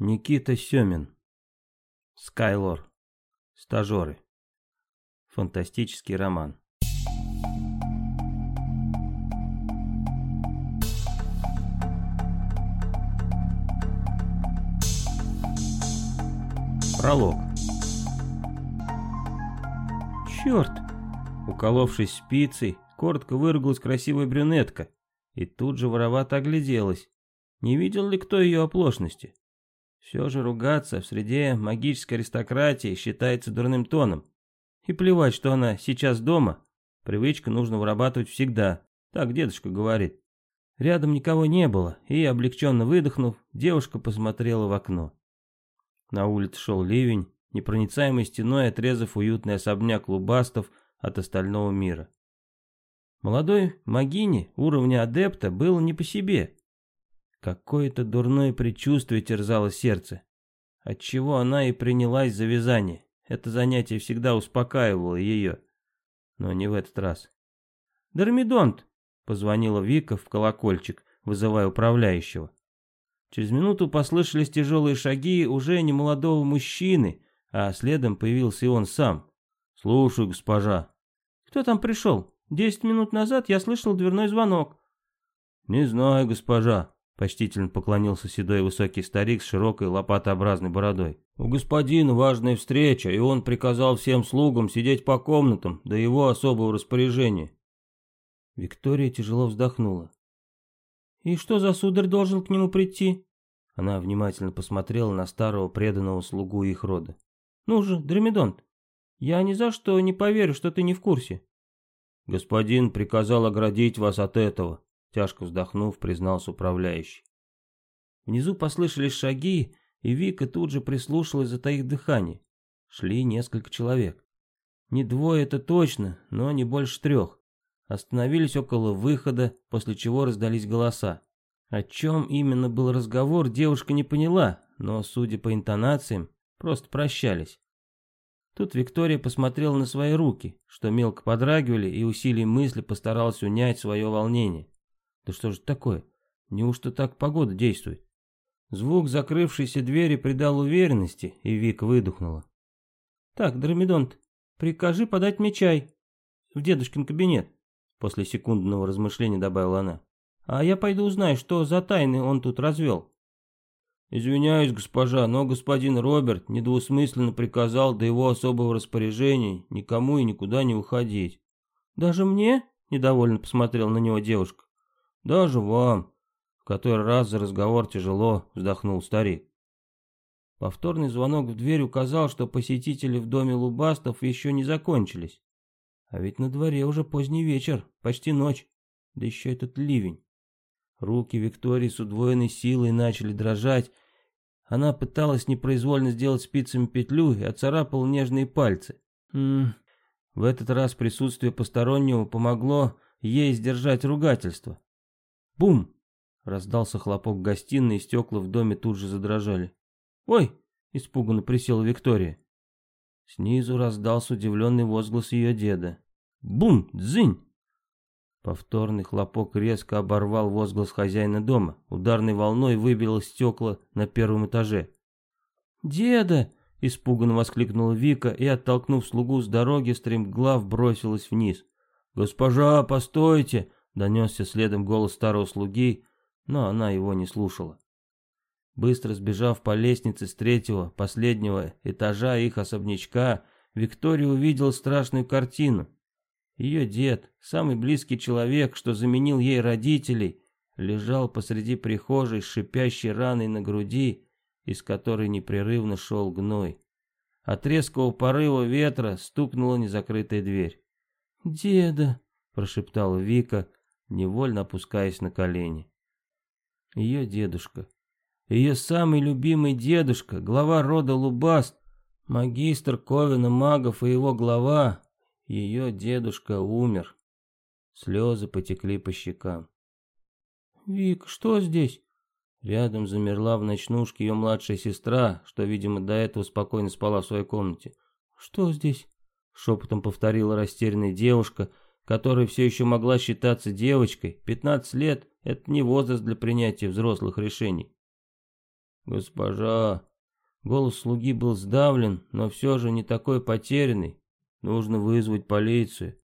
Никита Семин. Скайлор. Стажеры. Фантастический роман. Пролог. Черт! Уколовшись спицей, коротко выругалась красивая брюнетка и тут же воровато огляделась. Не видел ли кто ее оплошности? Все же ругаться в среде магической аристократии считается дурным тоном. И плевать, что она сейчас дома, привычка нужно вырабатывать всегда, так дедушка говорит. Рядом никого не было, и, облегченно выдохнув, девушка посмотрела в окно. На улице шел ливень, непроницаемой стеной отрезав уютный особняк лубастов от остального мира. Молодой Магине уровня адепта было не по себе. Какое-то дурное предчувствие терзало сердце, отчего она и принялась за вязание. Это занятие всегда успокаивало ее, но не в этот раз. «Дормидонт!» — позвонила Вика в колокольчик, вызывая управляющего. Через минуту послышались тяжелые шаги уже не молодого мужчины, а следом появился и он сам. «Слушаю, госпожа». «Кто там пришел? Десять минут назад я слышал дверной звонок». «Не знаю, госпожа», Почтительно поклонился седой высокий старик с широкой лопатообразной бородой. «У господина важная встреча, и он приказал всем слугам сидеть по комнатам до его особого распоряжения». Виктория тяжело вздохнула. «И что за сударь должен к нему прийти?» Она внимательно посмотрела на старого преданного слугу их рода. «Ну же, Дремедонт, я ни за что не поверю, что ты не в курсе». «Господин приказал оградить вас от этого», Тяжко вздохнув, признался управляющий. Внизу послышались шаги, и Вика тут же прислушалась, затаив дыхание. Шли несколько человек. Не двое это точно, но не больше трех. Остановились около выхода, после чего раздались голоса. О чем именно был разговор, девушка не поняла, но, судя по интонациям, просто прощались. Тут Виктория посмотрела на свои руки, что мелко подрагивали, и усилием мысли постаралась унять свое волнение. Да что же такое? Неужто так погода действует? Звук закрывшейся двери придал уверенности, и Вика выдохнула. «Так, Дромедонт, прикажи подать мне чай. В дедушкин кабинет», — после секундного размышления добавила она. «А я пойду узнаю, что за тайны он тут развел». «Извиняюсь, госпожа, но господин Роберт недвусмысленно приказал до его особого распоряжения никому и никуда не уходить». «Даже мне?» — недовольно посмотрел на него девушка. Даже вам. В который раз за разговор тяжело вздохнул старик. Повторный звонок в дверь указал, что посетители в доме Лубастов еще не закончились. А ведь на дворе уже поздний вечер, почти ночь, да еще этот ливень. Руки Виктории с удвоенной силой начали дрожать. Она пыталась непроизвольно сделать спицами петлю и оцарапала нежные пальцы. М -м. В этот раз присутствие постороннего помогло ей сдержать ругательство. Бум! Раздался хлопок гостиной, и стекла в доме тут же задрожали. «Ой!» — испуганно присела Виктория. Снизу раздался удивленный возглас ее деда. «Бум! Дзынь!» Повторный хлопок резко оборвал возглас хозяина дома. Ударной волной выбило стекла на первом этаже. «Деда!» — испуганно воскликнула Вика и, оттолкнув слугу с дороги, стремглав бросилась вниз. «Госпожа, постойте!» Донесся следом голос старого слуги, но она его не слушала. Быстро сбежав по лестнице с третьего, последнего этажа их особнячка, Виктория увидела страшную картину. Ее дед, самый близкий человек, что заменил ей родителей, лежал посреди прихожей с шипящей раной на груди, из которой непрерывно шел гной. От резкого порыва ветра стукнула незакрытая дверь. «Деда!» — прошептала Вика, невольно опускаясь на колени. Ее дедушка, ее самый любимый дедушка, глава рода Лубаст, магистр Ковина магов и его глава, ее дедушка умер. Слезы потекли по щекам. «Вик, что здесь?» Рядом замерла в ночнушке ее младшая сестра, что, видимо, до этого спокойно спала в своей комнате. «Что здесь?» Шепотом повторила растерянная девушка, которая все еще могла считаться девочкой, 15 лет – это не возраст для принятия взрослых решений. «Госпожа!» Голос слуги был сдавлен, но все же не такой потерянный. Нужно вызвать полицию.